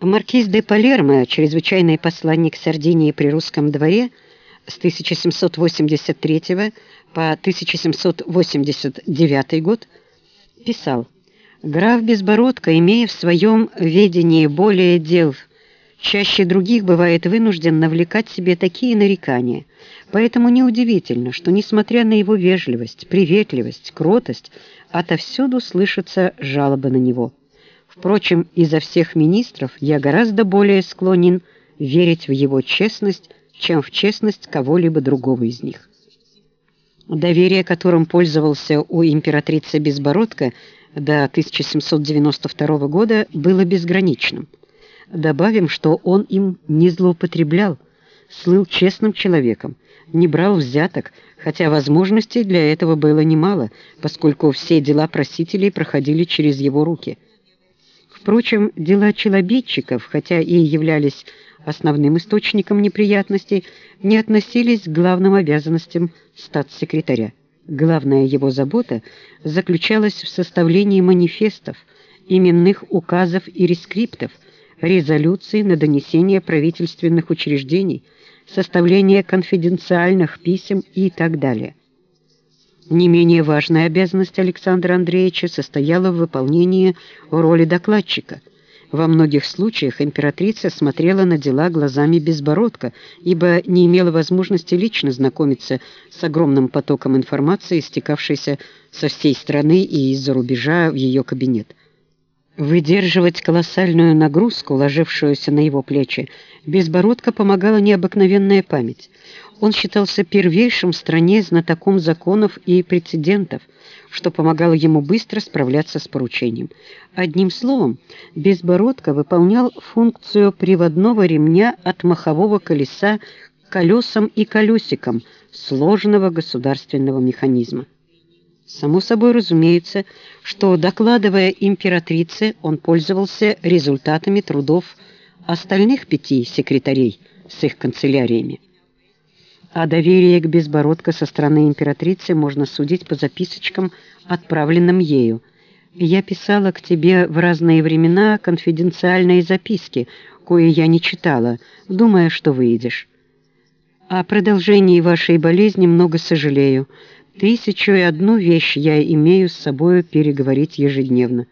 Маркиз де Палермо, чрезвычайный посланник Сардинии при русском дворе с 1783 по 1789 год, писал «Граф Безбородко, имея в своем ведении более дел, чаще других бывает вынужден навлекать себе такие нарекания. Поэтому неудивительно, что, несмотря на его вежливость, приветливость, кротость, отовсюду слышатся жалобы на него». Впрочем, изо всех министров я гораздо более склонен верить в его честность, чем в честность кого-либо другого из них. Доверие, которым пользовался у императрицы Безбородко до 1792 года, было безграничным. Добавим, что он им не злоупотреблял, слыл честным человеком, не брал взяток, хотя возможностей для этого было немало, поскольку все дела просителей проходили через его руки – Впрочем, дела челобитчиков, хотя и являлись основным источником неприятностей, не относились к главным обязанностям статс-секретаря. Главная его забота заключалась в составлении манифестов, именных указов и рескриптов, резолюций на донесение правительственных учреждений, составление конфиденциальных писем и так далее. Не менее важная обязанность Александра Андреевича состояла в выполнении роли докладчика. Во многих случаях императрица смотрела на дела глазами безбородка, ибо не имела возможности лично знакомиться с огромным потоком информации, стекавшейся со всей страны и из-за рубежа в ее кабинет. Выдерживать колоссальную нагрузку, ложившуюся на его плечи, безбородка помогала необыкновенная память. Он считался первейшим в стране знатоком законов и прецедентов, что помогало ему быстро справляться с поручением. Одним словом, Безбородко выполнял функцию приводного ремня от махового колеса к колесам и колесикам сложного государственного механизма. Само собой разумеется, что, докладывая императрице, он пользовался результатами трудов остальных пяти секретарей с их канцеляриями. О доверии к Безбородко со стороны императрицы можно судить по записочкам, отправленным ею. Я писала к тебе в разные времена конфиденциальные записки, кое я не читала, думая, что выйдешь. О продолжении вашей болезни много сожалею. Тысячу и одну вещь я имею с собою переговорить ежедневно.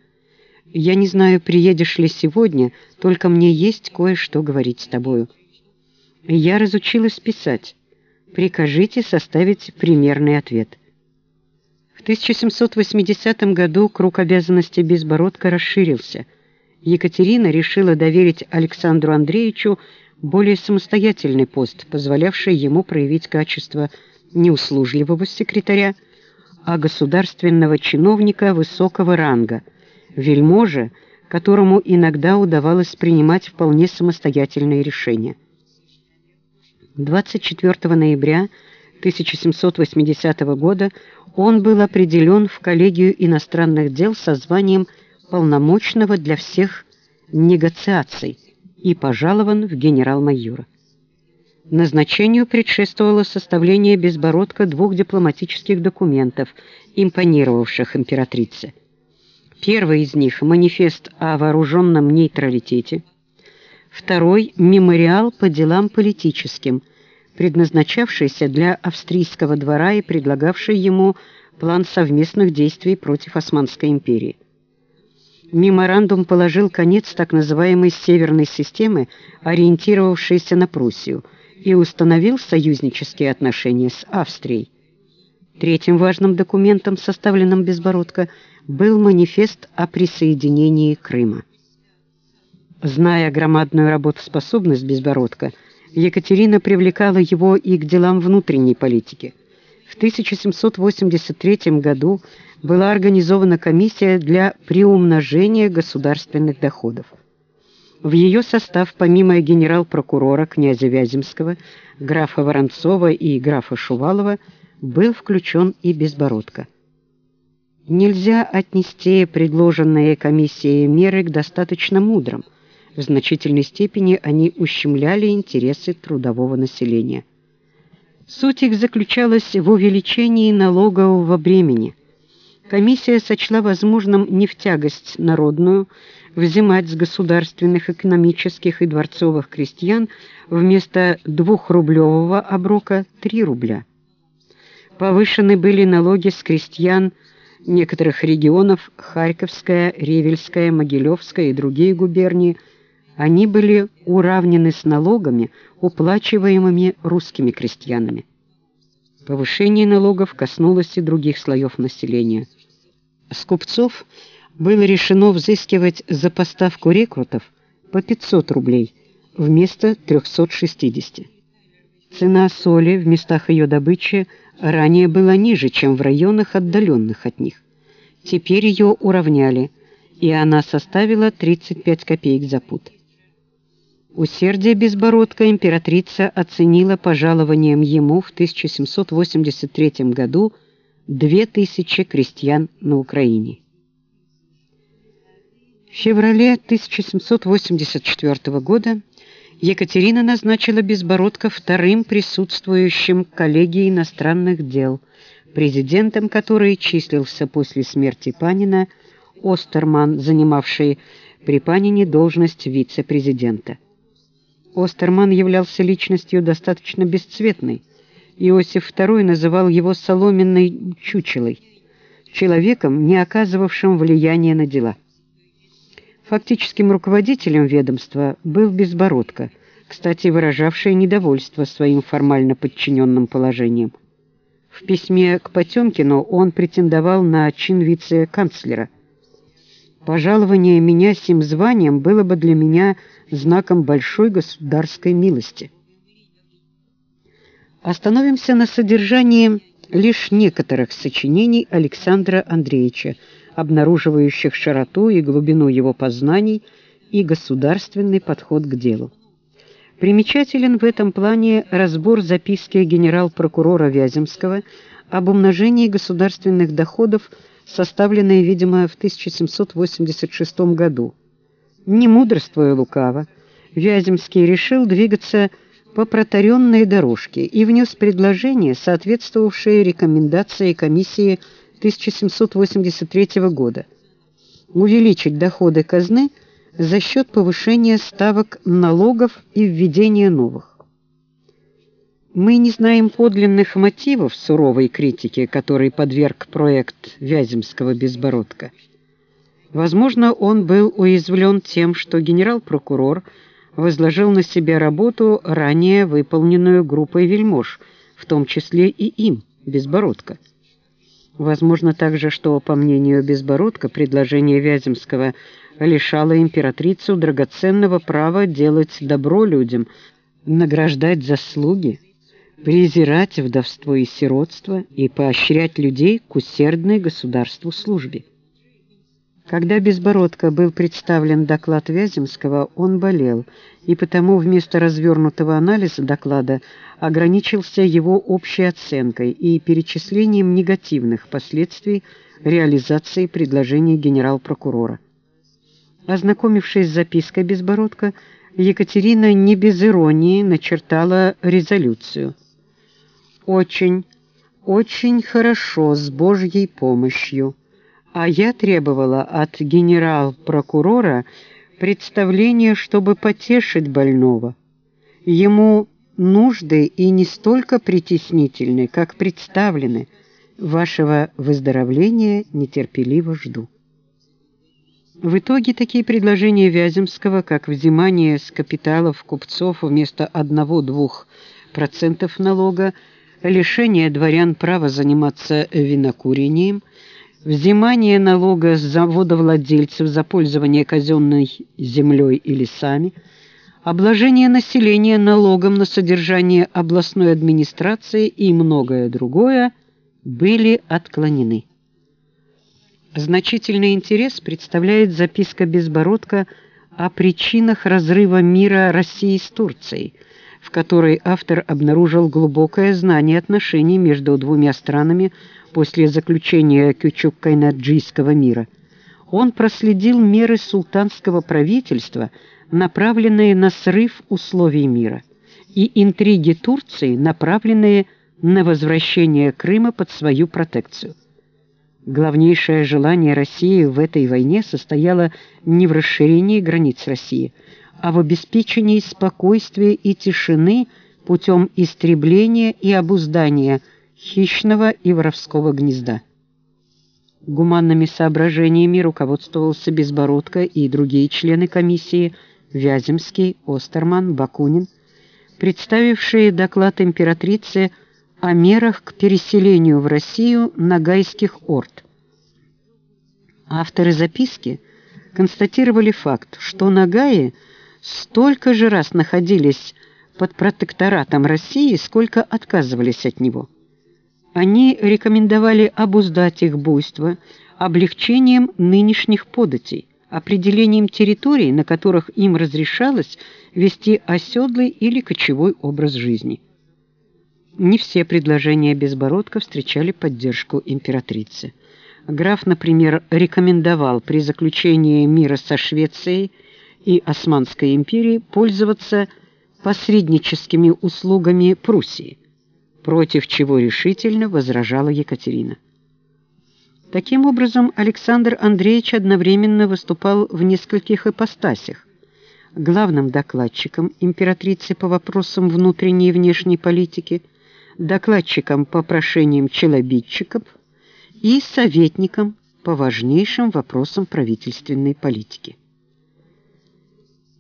Я не знаю, приедешь ли сегодня, только мне есть кое-что говорить с тобою. Я разучилась писать. Прикажите составить примерный ответ. В 1780 году круг обязанностей Безбородка расширился. Екатерина решила доверить Александру Андреевичу более самостоятельный пост, позволявший ему проявить качество не услужливого секретаря, а государственного чиновника высокого ранга, вельможа, которому иногда удавалось принимать вполне самостоятельные решения. 24 ноября 1780 года он был определен в коллегию иностранных дел со званием полномочного для всех негациаций и пожалован в генерал-майора. Назначению предшествовало составление безбородка двух дипломатических документов, импонировавших императрице. Первый из них – манифест о вооруженном нейтралитете – Второй – мемориал по делам политическим, предназначавшийся для австрийского двора и предлагавший ему план совместных действий против Османской империи. Меморандум положил конец так называемой «северной системы», ориентировавшейся на Пруссию, и установил союзнические отношения с Австрией. Третьим важным документом, составленным Безбородко, был манифест о присоединении Крыма. Зная громадную работоспособность Безбородка, Екатерина привлекала его и к делам внутренней политики. В 1783 году была организована комиссия для приумножения государственных доходов. В ее состав, помимо генерал-прокурора князя Вяземского, графа Воронцова и графа Шувалова, был включен и Безбородко. Нельзя отнести предложенные комиссией меры к достаточно мудрым – в значительной степени они ущемляли интересы трудового населения. Суть их заключалась в увеличении налогового бремени. Комиссия сочла возможным не в тягость народную взимать с государственных, экономических и дворцовых крестьян вместо двухрублевого оброка 3 рубля. Повышены были налоги с крестьян некоторых регионов Харьковская, Ревельская, Могилевская и другие губернии. Они были уравнены с налогами, уплачиваемыми русскими крестьянами. Повышение налогов коснулось и других слоев населения. С купцов было решено взыскивать за поставку рекрутов по 500 рублей вместо 360. Цена соли в местах ее добычи ранее была ниже, чем в районах, отдаленных от них. Теперь ее уравняли, и она составила 35 копеек за пуд. Усердие Безбородка императрица оценила пожалованием ему в 1783 году 2000 крестьян на Украине. В феврале 1784 года Екатерина назначила Безбородка вторым присутствующим коллегии иностранных дел, президентом которой числился после смерти Панина Остерман, занимавший при Панине должность вице-президента. Остерман являлся личностью достаточно бесцветной. Иосиф II называл его соломенной чучелой, человеком, не оказывавшим влияния на дела. Фактическим руководителем ведомства был Безбородко, кстати, выражавший недовольство своим формально подчиненным положением. В письме к Потемкину он претендовал на чин вице-канцлера. «Пожалование меня сим званием было бы для меня знаком большой государской милости». Остановимся на содержании лишь некоторых сочинений Александра Андреевича, обнаруживающих широту и глубину его познаний и государственный подход к делу. Примечателен в этом плане разбор записки генерал-прокурора Вяземского об умножении государственных доходов, составленной, видимо, в 1786 году. Не мудрствуя лукаво, Вяземский решил двигаться по протаренной дорожке и внес предложение, соответствовавшее рекомендации комиссии 1783 года увеличить доходы казны за счет повышения ставок налогов и введения новых. Мы не знаем подлинных мотивов суровой критики, которой подверг проект Вяземского Безбородка. Возможно, он был уязвлен тем, что генерал-прокурор возложил на себя работу, ранее выполненную группой вельмож, в том числе и им, Безбородко. Возможно также, что, по мнению Безбородка, предложение Вяземского лишало императрицу драгоценного права делать добро людям, награждать заслуги, презирать вдовство и сиротство и поощрять людей к усердной государству службе. Когда Безбородко был представлен доклад Вяземского, он болел, и потому вместо развернутого анализа доклада ограничился его общей оценкой и перечислением негативных последствий реализации предложений генерал-прокурора. Ознакомившись с запиской Безбородко, Екатерина не без иронии начертала резолюцию. «Очень, очень хорошо, с Божьей помощью» а я требовала от генерал-прокурора представления, чтобы потешить больного. Ему нужды и не столько притеснительны, как представлены. Вашего выздоровления нетерпеливо жду. В итоге такие предложения Вяземского, как взимание с капиталов купцов вместо 1-2% налога, лишение дворян права заниматься винокурением – взимание налога с заводовладельцев за пользование казенной землей и лесами, обложение населения налогом на содержание областной администрации и многое другое были отклонены. Значительный интерес представляет записка Безбородка о причинах разрыва мира России с Турцией, в которой автор обнаружил глубокое знание отношений между двумя странами после заключения Кючук-Кайнаджийского мира, он проследил меры султанского правительства, направленные на срыв условий мира, и интриги Турции, направленные на возвращение Крыма под свою протекцию. Главнейшее желание России в этой войне состояло не в расширении границ России, а в обеспечении спокойствия и тишины путем истребления и обуздания хищного и воровского гнезда. Гуманными соображениями руководствовался Безбородко и другие члены комиссии Вяземский, Остерман, Бакунин, представившие доклад императрицы о мерах к переселению в Россию нагайских орд. Авторы записки констатировали факт, что нагаи столько же раз находились под протекторатом России, сколько отказывались от него. Они рекомендовали обуздать их буйство облегчением нынешних податей, определением территорий, на которых им разрешалось вести оседлый или кочевой образ жизни. Не все предложения Безбородко встречали поддержку императрицы. Граф, например, рекомендовал при заключении мира со Швецией и Османской империей пользоваться посредническими услугами Пруссии, против чего решительно возражала Екатерина. Таким образом, Александр Андреевич одновременно выступал в нескольких ипостасях. Главным докладчиком императрицы по вопросам внутренней и внешней политики – докладчиком по прошениям челобитчиков и советником по важнейшим вопросам правительственной политики.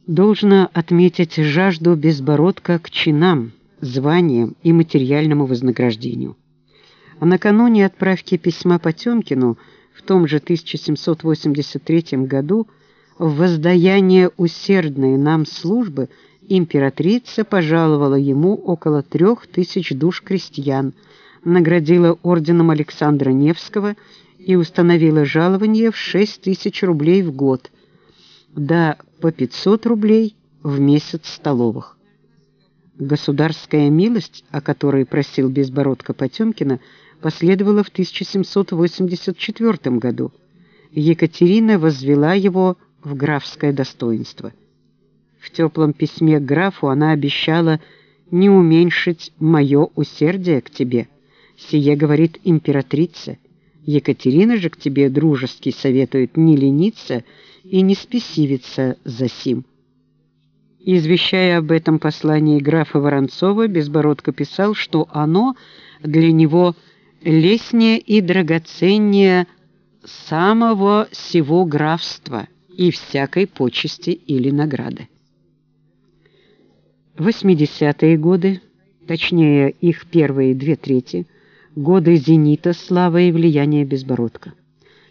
Должно отметить жажду Безбородка к чинам, званиям и материальному вознаграждению. А накануне отправки письма Потемкину в том же 1783 году в воздаяние усердной нам службы – императрица пожаловала ему около трех тысяч душ крестьян, наградила орденом Александра Невского и установила жалование в шесть тысяч рублей в год, да по 500 рублей в месяц столовых. Государская милость, о которой просил Безбородко Потемкина, последовала в 1784 году. Екатерина возвела его в графское достоинство – в теплом письме к графу она обещала не уменьшить мое усердие к тебе. Сие говорит императрица. Екатерина же к тебе дружески советует не лениться и не спесивиться за сим. Извещая об этом послании графа Воронцова, Безбородко писал, что оно для него лестнее и драгоценнее самого сего графства и всякой почести или награды. 80-е годы, точнее их первые две трети, годы зенита славы и влияния Безбородка.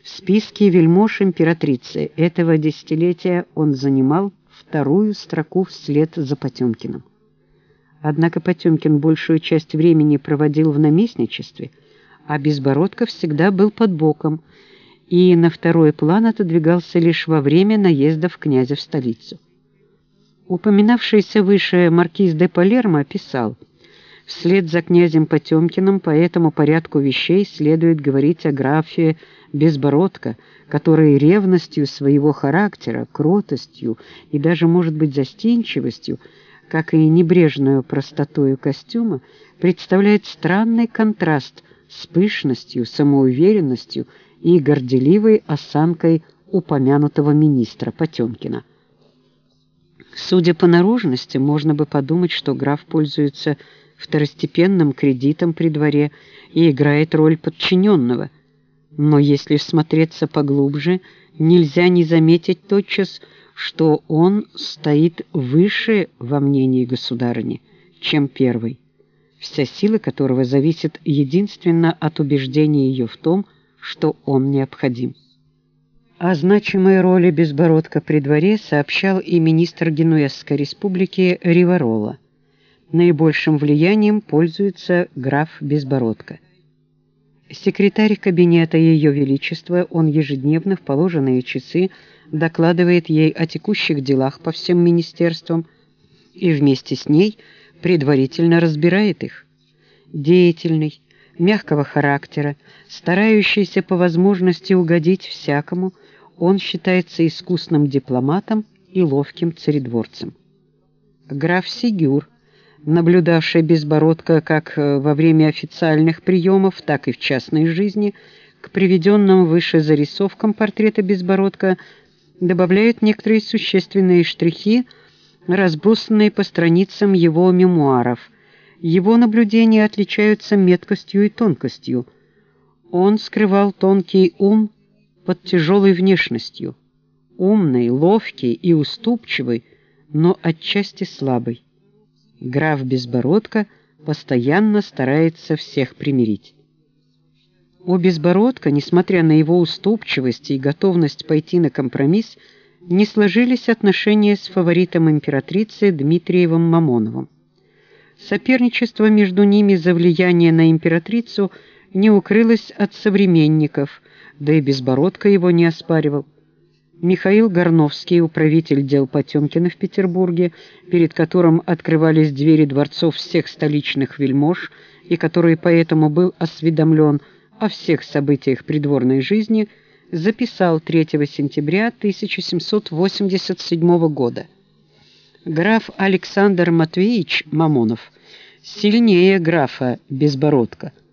В списке вельмож императрицы этого десятилетия он занимал вторую строку вслед за Потемкиным. Однако Потемкин большую часть времени проводил в наместничестве, а Безбородко всегда был под боком и на второй план отодвигался лишь во время наездов князя в столицу. Упоминавшийся выше маркиз де Палермо писал, «Вслед за князем Потемкиным по этому порядку вещей следует говорить о графе Безбородко, который ревностью своего характера, кротостью и даже, может быть, застенчивостью, как и небрежную простотою костюма, представляет странный контраст с пышностью, самоуверенностью и горделивой осанкой упомянутого министра Потемкина. Судя по наружности, можно бы подумать, что граф пользуется второстепенным кредитом при дворе и играет роль подчиненного. Но если смотреться поглубже, нельзя не заметить тотчас, что он стоит выше во мнении государыни, чем первый, вся сила которого зависит единственно от убеждения ее в том, что он необходим. О значимой роли Безбородка при дворе сообщал и министр Генуэзской республики Риварола. Наибольшим влиянием пользуется граф Безбородко. Секретарь кабинета Ее Величества, он ежедневно в положенные часы докладывает ей о текущих делах по всем министерствам и вместе с ней предварительно разбирает их. Деятельный, мягкого характера, старающийся по возможности угодить всякому – он считается искусным дипломатом и ловким царедворцем. Граф Сигюр, наблюдавший Безбородко как э, во время официальных приемов, так и в частной жизни, к приведенным выше зарисовкам портрета Безбородка добавляют некоторые существенные штрихи, разбросанные по страницам его мемуаров. Его наблюдения отличаются меткостью и тонкостью. Он скрывал тонкий ум под тяжелой внешностью, умный, ловкий и уступчивый, но отчасти слабый. Граф Безбородко постоянно старается всех примирить. У Безбородка, несмотря на его уступчивость и готовность пойти на компромисс, не сложились отношения с фаворитом императрицы Дмитриевым Мамоновым. Соперничество между ними за влияние на императрицу не укрылось от современников, да и Безбородко его не оспаривал. Михаил Горновский, управитель дел Потемкина в Петербурге, перед которым открывались двери дворцов всех столичных вельмож и который поэтому был осведомлен о всех событиях придворной жизни, записал 3 сентября 1787 года. Граф Александр Матвеевич Мамонов. Сильнее графа Безбородка –